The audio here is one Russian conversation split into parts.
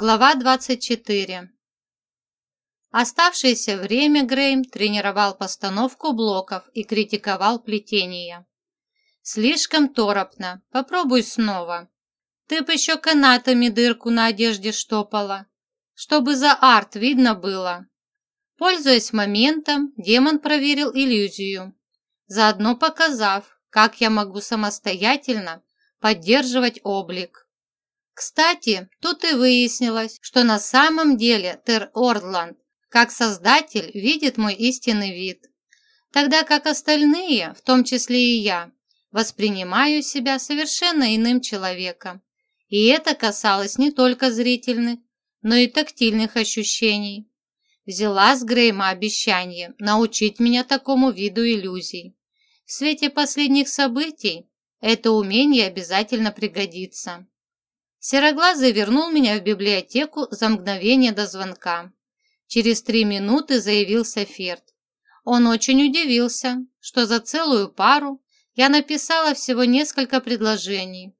Глава 24 Оставшееся время Грейм тренировал постановку блоков и критиковал плетение. «Слишком торопно. Попробуй снова. Ты бы еще канатами дырку на одежде штопала, чтобы за арт видно было». Пользуясь моментом, демон проверил иллюзию, заодно показав, как я могу самостоятельно поддерживать облик. Кстати, тут и выяснилось, что на самом деле Тер Ордланд, как создатель, видит мой истинный вид, тогда как остальные, в том числе и я, воспринимаю себя совершенно иным человеком. И это касалось не только зрительных, но и тактильных ощущений. Взяла с Грейма обещание научить меня такому виду иллюзий. В свете последних событий это умение обязательно пригодится. Сероглазый вернул меня в библиотеку за мгновение до звонка. Через три минуты заявился Ферд. Он очень удивился, что за целую пару я написала всего несколько предложений.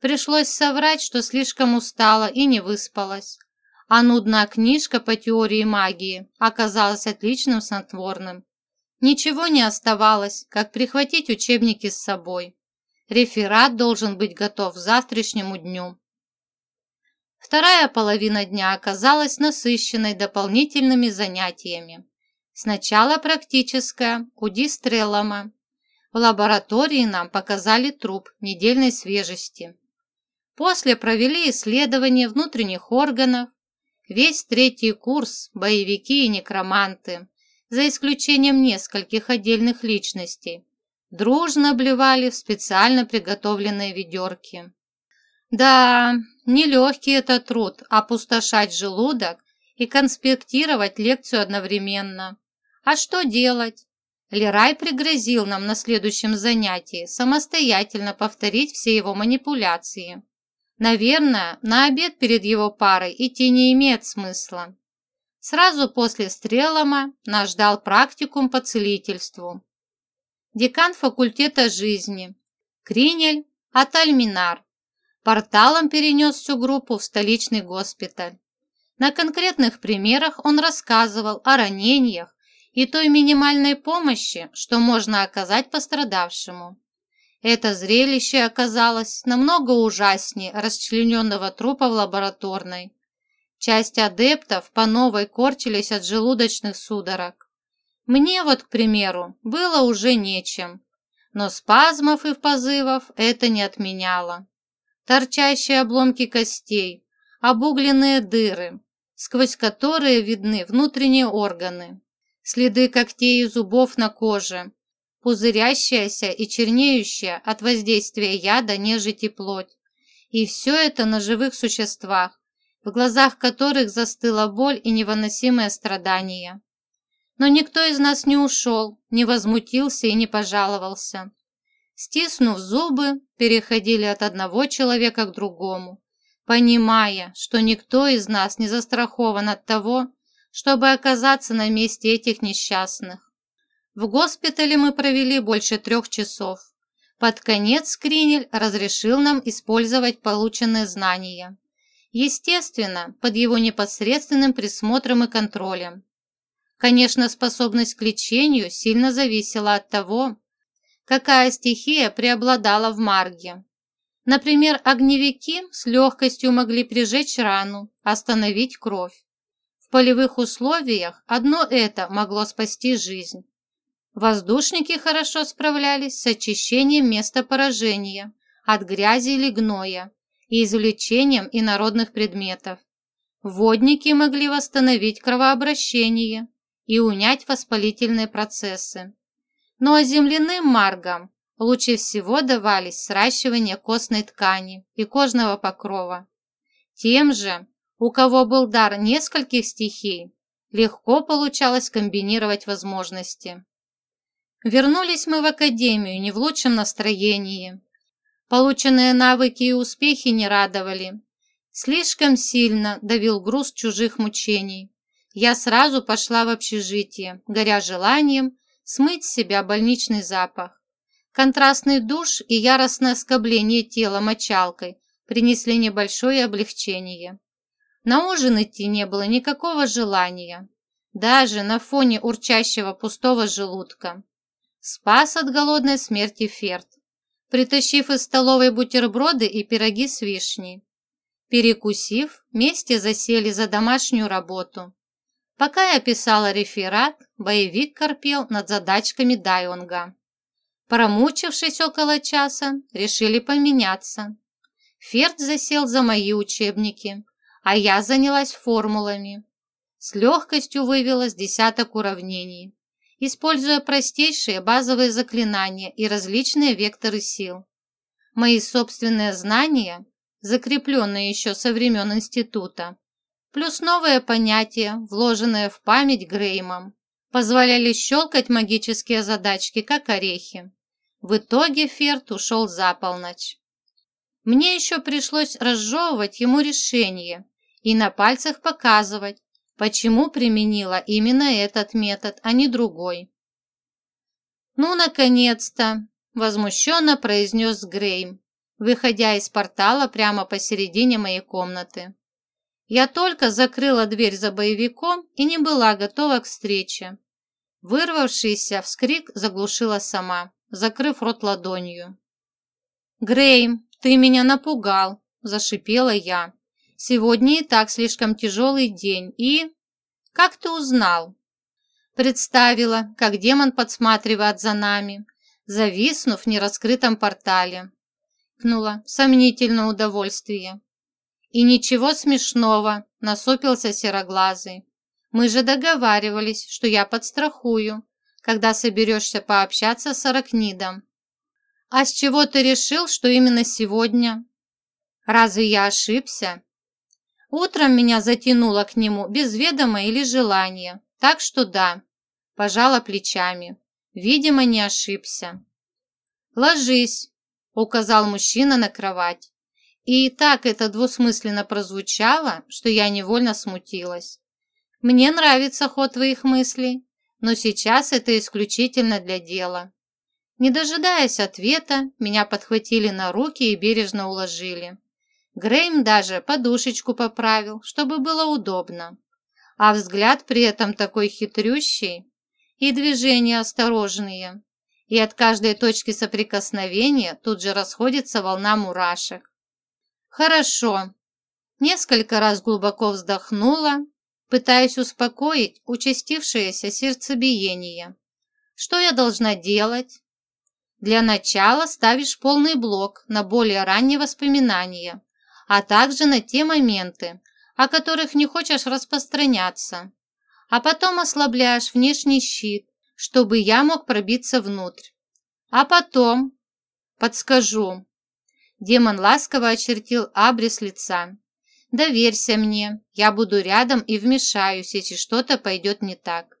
Пришлось соврать, что слишком устала и не выспалась. А нудная книжка по теории магии оказалась отличным снотворным. Ничего не оставалось, как прихватить учебники с собой. Реферат должен быть готов к завтрашнему дню. Вторая половина дня оказалась насыщенной дополнительными занятиями. Сначала практическая, уди стрелома. В лаборатории нам показали труп недельной свежести. После провели исследование внутренних органов. Весь третий курс – боевики и некроманты, за исключением нескольких отдельных личностей, дружно обливали в специально приготовленные ведерки. Да, нелегкий это труд – опустошать желудок и конспектировать лекцию одновременно. А что делать? Лерай пригрозил нам на следующем занятии самостоятельно повторить все его манипуляции. Наверное, на обед перед его парой идти не имеет смысла. Сразу после стрелома нас ждал практикум по целительству. Декан факультета жизни, Кринель Атальминар, порталом перенес всю группу в столичный госпиталь. На конкретных примерах он рассказывал о ранениях и той минимальной помощи, что можно оказать пострадавшему. Это зрелище оказалось намного ужаснее расчлененного трупа в лабораторной. Часть адептов по новой корчились от желудочных судорог. Мне вот, к примеру, было уже нечем, но спазмов и позывов это не отменяло торчащие обломки костей, обугленные дыры, сквозь которые видны внутренние органы, следы когтей и зубов на коже, пузырящаяся и чернеющая от воздействия яда нежити плоть. И все это на живых существах, в глазах которых застыла боль и невыносимое страдание. Но никто из нас не ушел, не возмутился и не пожаловался стиснув зубы, переходили от одного человека к другому, понимая, что никто из нас не застрахован от того, чтобы оказаться на месте этих несчастных. В госпитале мы провели больше трех часов. Под конец Скринель разрешил нам использовать полученные знания. Естественно, под его непосредственным присмотром и контролем. Конечно, способность к лечению сильно зависела от того, какая стихия преобладала в Марге. Например, огневики с легкостью могли прижечь рану, остановить кровь. В полевых условиях одно это могло спасти жизнь. Воздушники хорошо справлялись с очищением места поражения от грязи или гноя и извлечением инородных предметов. Водники могли восстановить кровообращение и унять воспалительные процессы но земляным маргам лучше всего давались сращивание костной ткани и кожного покрова. Тем же, у кого был дар нескольких стихий, легко получалось комбинировать возможности. Вернулись мы в академию не в лучшем настроении. Полученные навыки и успехи не радовали. Слишком сильно давил груз чужих мучений. Я сразу пошла в общежитие, горя желанием смыть с себя больничный запах. Контрастный душ и яростное скобление тела мочалкой принесли небольшое облегчение. На ужин идти не было никакого желания, даже на фоне урчащего пустого желудка. Спас от голодной смерти Ферд, притащив из столовой бутерброды и пироги с вишней. Перекусив, вместе засели за домашнюю работу. Пока я писала реферат, боевик корпел над задачками Дайонга. Промучившись около часа, решили поменяться. Ферд засел за мои учебники, а я занялась формулами. С легкостью вывела с десяток уравнений, используя простейшие базовые заклинания и различные векторы сил. Мои собственные знания, закрепленные еще со времен института, плюс новые понятия, вложенные в память Греймом, позволяли щелкать магические задачки, как орехи. В итоге Ферд ушел за полночь. Мне еще пришлось разжевывать ему решение и на пальцах показывать, почему применила именно этот метод, а не другой. «Ну, наконец-то!» – возмущенно произнес Грейм, выходя из портала прямо посередине моей комнаты. Я только закрыла дверь за боевиком и не была готова к встрече. Вырвавшийся вскрик заглушила сама, закрыв рот ладонью. «Грейм, ты меня напугал!» – зашипела я. Сегодня и так слишком тяжелый день, и... Как ты узнал? Представила, как демон подсматривает за нами, зависнув в нераскрытом портале. Кнула сомнительное удовольствие. И ничего смешного, насупился сероглазый. Мы же договаривались, что я подстрахую, когда соберешься пообщаться с Аракнидом. А с чего ты решил, что именно сегодня? Разве я ошибся? Утром меня затянуло к нему без ведома или желания, так что да, пожала плечами. Видимо, не ошибся. «Ложись», – указал мужчина на кровать. И так это двусмысленно прозвучало, что я невольно смутилась. «Мне нравится ход твоих мыслей, но сейчас это исключительно для дела». Не дожидаясь ответа, меня подхватили на руки и бережно уложили. Грейм даже подушечку поправил, чтобы было удобно. А взгляд при этом такой хитрющий, и движения осторожные, и от каждой точки соприкосновения тут же расходится волна мурашек. Хорошо. Несколько раз глубоко вздохнула, пытаясь успокоить участившееся сердцебиение. Что я должна делать? Для начала ставишь полный блок на более ранние воспоминания, а также на те моменты, о которых не хочешь распространяться. А потом ослабляешь внешний щит, чтобы я мог пробиться внутрь. А потом... Подскажу. Демон ласково очертил абрис лица. Доверься мне, я буду рядом и вмешаюсь, если что-то пойдет не так.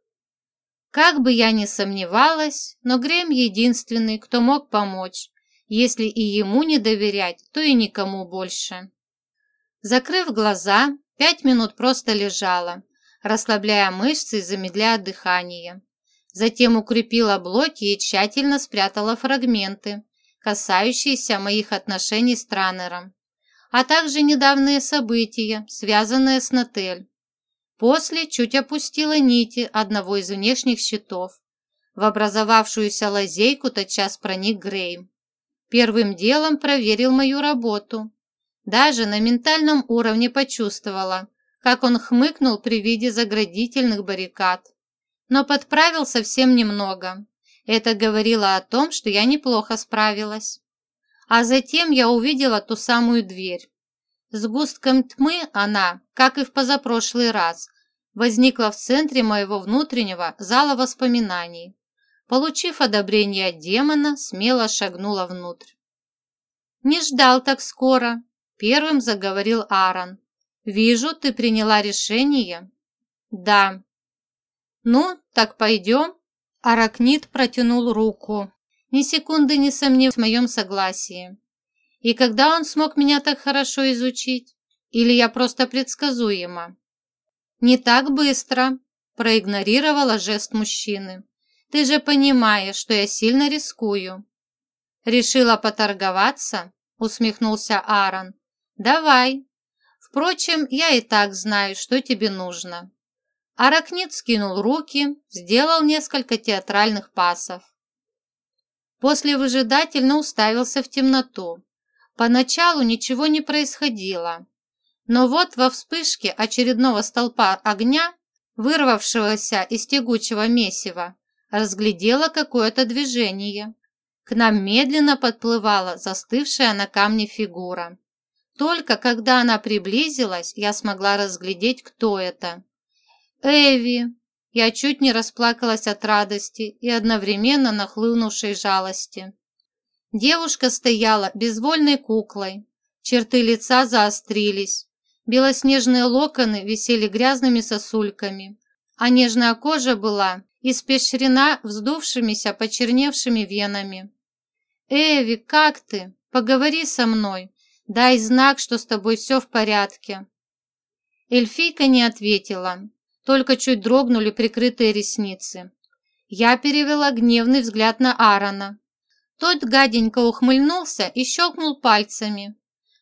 Как бы я ни сомневалась, но Грем единственный, кто мог помочь. Если и ему не доверять, то и никому больше. Закрыв глаза, пять минут просто лежала, расслабляя мышцы и замедляя дыхание. Затем укрепила блоки и тщательно спрятала фрагменты, касающиеся моих отношений с Транером, а также недавние события, связанные с Натель. После чуть опустила нити одного из внешних щитов. В образовавшуюся лазейку тотчас проник Грейм. Первым делом проверил мою работу, даже на ментальном уровне почувствовала, как он хмыкнул при виде заградительных баррикад. Но подправил совсем немного. Это говорило о том, что я неплохо справилась. А затем я увидела ту самую дверь. С густком тьмы она, как и в позапрошлый раз, возникла в центре моего внутреннего зала воспоминаний. Получив одобрение от демона, смело шагнула внутрь. «Не ждал так скоро», Первым заговорил Аарон. «Вижу, ты приняла решение?» «Да». «Ну, так пойдем?» Аракнит протянул руку, ни секунды не сомнев в моем согласии. И когда он смог меня так хорошо изучить? Или я просто предсказуема? «Не так быстро», – проигнорировала жест мужчины. «Ты же понимаешь, что я сильно рискую». «Решила поторговаться?» – усмехнулся Аарон. «Давай». Впрочем, я и так знаю, что тебе нужно». Аракнит скинул руки, сделал несколько театральных пасов. После выжидательно уставился в темноту. Поначалу ничего не происходило. Но вот во вспышке очередного столпа огня, вырвавшегося из тягучего месива, разглядела какое-то движение. К нам медленно подплывала застывшая на камне фигура. Только когда она приблизилась, я смогла разглядеть, кто это. «Эви!» Я чуть не расплакалась от радости и одновременно нахлынувшей жалости. Девушка стояла безвольной куклой. Черты лица заострились. Белоснежные локоны висели грязными сосульками, а нежная кожа была испещрена вздувшимися почерневшими венами. «Эви, как ты? Поговори со мной. Дай знак, что с тобой все в порядке». Эльфийка не ответила, только чуть дрогнули прикрытые ресницы. Я перевела гневный взгляд на Аарона. Тот гаденько ухмыльнулся и щелкнул пальцами.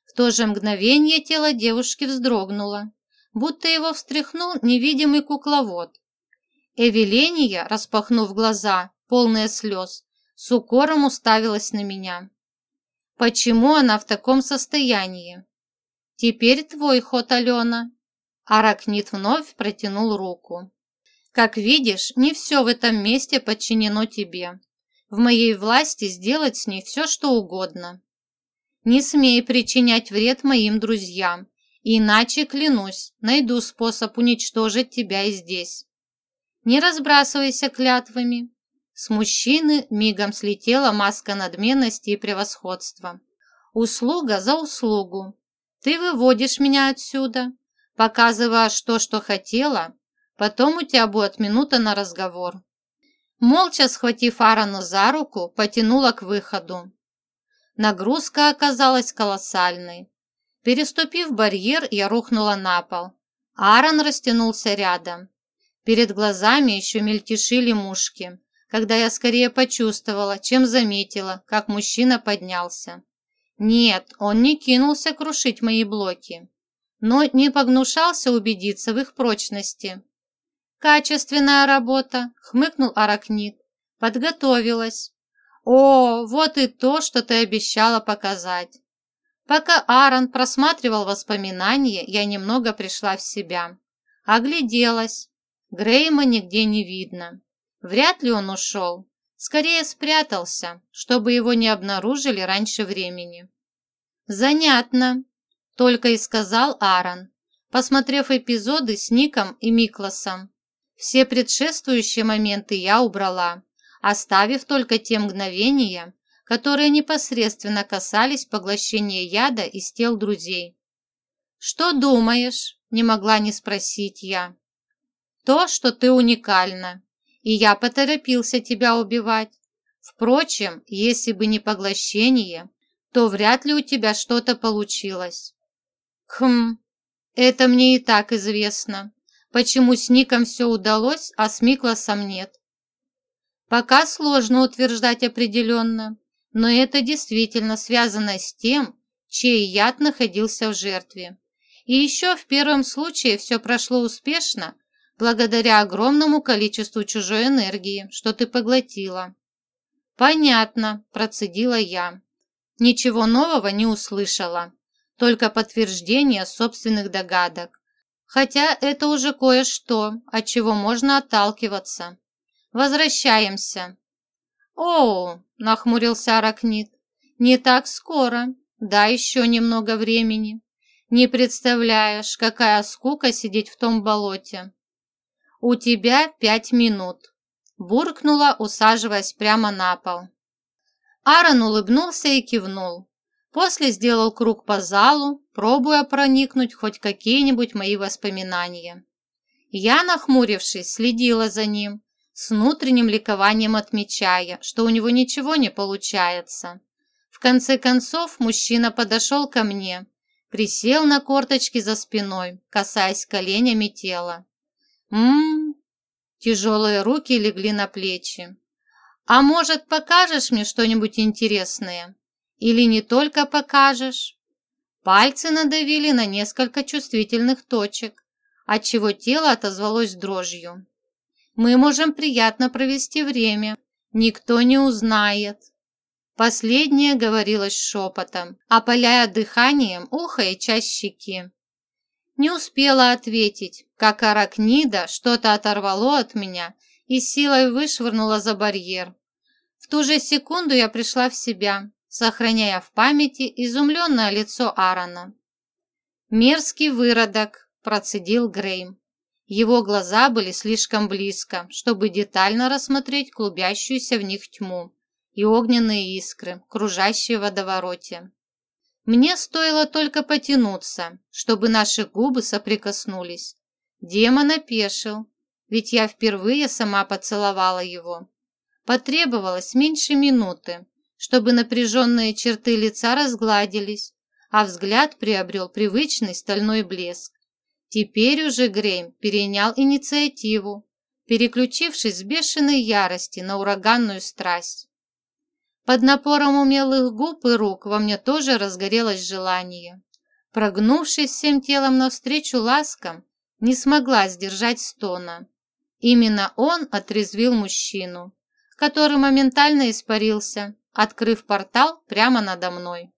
В то же мгновение тело девушки вздрогнуло, будто его встряхнул невидимый кукловод. Эвеления, распахнув глаза, полные слез, с укором уставилась на меня. Почему она в таком состоянии? Теперь твой ход, Алена. Аракнит вновь протянул руку. Как видишь, не все в этом месте подчинено тебе. В моей власти сделать с ней все, что угодно. Не смей причинять вред моим друзьям, иначе, клянусь, найду способ уничтожить тебя и здесь. Не разбрасывайся клятвами. С мужчины мигом слетела маска надменности и превосходства. Услуга за услугу. Ты выводишь меня отсюда, показываешь то, что хотела, потом у тебя будет минута на разговор. Молча схватив Аарону за руку, потянула к выходу. Нагрузка оказалась колоссальной. Переступив барьер, я рухнула на пол. Аарон растянулся рядом. Перед глазами еще мельтешили мушки, когда я скорее почувствовала, чем заметила, как мужчина поднялся. Нет, он не кинулся крушить мои блоки, но не погнушался убедиться в их прочности. «Качественная работа», — хмыкнул Аракнит. «Подготовилась». «О, вот и то, что ты обещала показать». Пока Аарон просматривал воспоминания, я немного пришла в себя. Огляделась. Грейма нигде не видно. Вряд ли он ушел. Скорее спрятался, чтобы его не обнаружили раньше времени. «Занятно», — только и сказал Аарон, посмотрев эпизоды с Ником и Микласом. Все предшествующие моменты я убрала, оставив только те мгновения, которые непосредственно касались поглощения яда из тел друзей. «Что думаешь?» – не могла не спросить я. То, что ты уникальна, и я поторопился тебя убивать. Впрочем, если бы не поглощение, то вряд ли у тебя что-то получилось. Хм, это мне и так известно. Почему с Ником все удалось, а с Микласом нет? Пока сложно утверждать определенно, но это действительно связано с тем, чей яд находился в жертве. И еще в первом случае все прошло успешно, благодаря огромному количеству чужой энергии, что ты поглотила». «Понятно», – процедила я. Ничего нового не услышала, только подтверждение собственных догадок. Хотя это уже кое-что, от чего можно отталкиваться. Возвращаемся. «О!» – нахмурился Аракнит. «Не так скоро. Да, еще немного времени. Не представляешь, какая скука сидеть в том болоте. «У тебя пять минут», – буркнула, усаживаясь прямо на пол. Аарон улыбнулся и кивнул. После сделал круг по залу, пробуя проникнуть хоть какие-нибудь мои воспоминания. Я, нахмурившись, следила за ним, с внутренним ликованием отмечая, что у него ничего не получается. В конце концов мужчина подошел ко мне, присел на корточки за спиной, касаясь коленями тела. Ммм, тяжелые руки легли на плечи. А может, покажешь мне что-нибудь интересное? Или не только покажешь? Пальцы надавили на несколько чувствительных точек, отчего тело отозвалось дрожью. Мы можем приятно провести время, никто не узнает. Последнее говорилось шепотом, опаляя дыханием ухо и часть щеки. Не успела ответить, как аракнида что-то оторвало от меня и силой вышвырнула за барьер. В ту же секунду я пришла в себя, сохраняя в памяти изумленное лицо Аарона. «Мерзкий выродок», – процедил Грейм. Его глаза были слишком близко, чтобы детально рассмотреть клубящуюся в них тьму и огненные искры, кружащие в водовороте. Мне стоило только потянуться, чтобы наши губы соприкоснулись. Демон опешил, ведь я впервые сама поцеловала его. Потребовалось меньше минуты, чтобы напряженные черты лица разгладились, а взгляд приобрел привычный стальной блеск. Теперь уже Грейм перенял инициативу, переключившись с бешеной ярости на ураганную страсть. Под напором умелых губ и рук во мне тоже разгорелось желание. Прогнувшись всем телом навстречу ласкам, не смогла сдержать стона. Именно он отрезвил мужчину, который моментально испарился, открыв портал прямо надо мной.